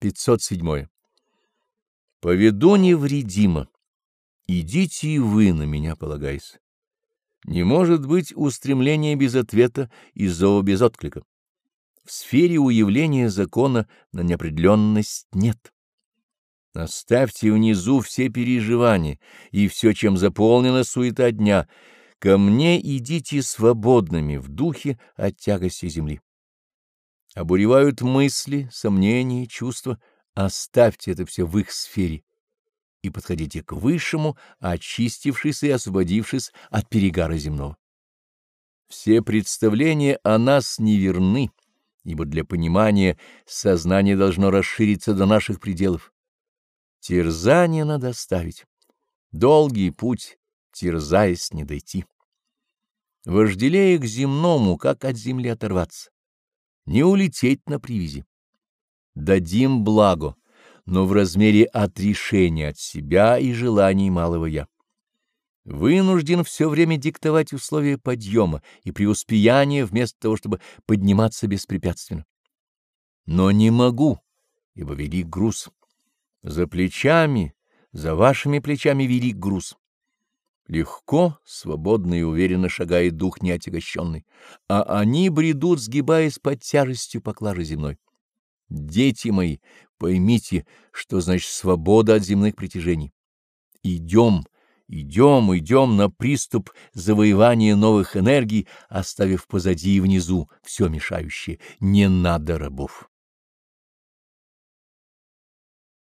507. Поведу невредимо. Идите и вы на меня полагаясь. Не может быть устремления без ответа и зова без отклика. В сфере уявления закона на неопределенность нет. Оставьте внизу все переживания и все, чем заполнена суета дня. Ко мне идите свободными в духе от тягости земли обуревают мысли, сомнения, чувства, оставьте это все в их сфере и подходите к высшему, очистившись и освободившись от перегара земного. Все представления о нас неверны, ибо для понимания сознание должно расшириться до наших пределов. Терзание надо оставить. Долгий путь, терзаясь, не дойти. Вожделея к земному, как от земли оторваться не улететь на привязи. Дадим благо, но в размере отрешения от себя и желаний малого «я». Вынужден все время диктовать условия подъема и преуспеяния вместо того, чтобы подниматься беспрепятственно. Но не могу, ибо велик груз. За плечами, за вашими плечами велик груз. Легко, свободно и уверенно шагает дух неотягощенный, а они бредут, сгибаясь под тяжестью поклажи земной. Дети мои, поймите, что значит свобода от земных притяжений. Идем, идем, идем на приступ завоевания новых энергий, оставив позади и внизу все мешающее. Не надо рабов.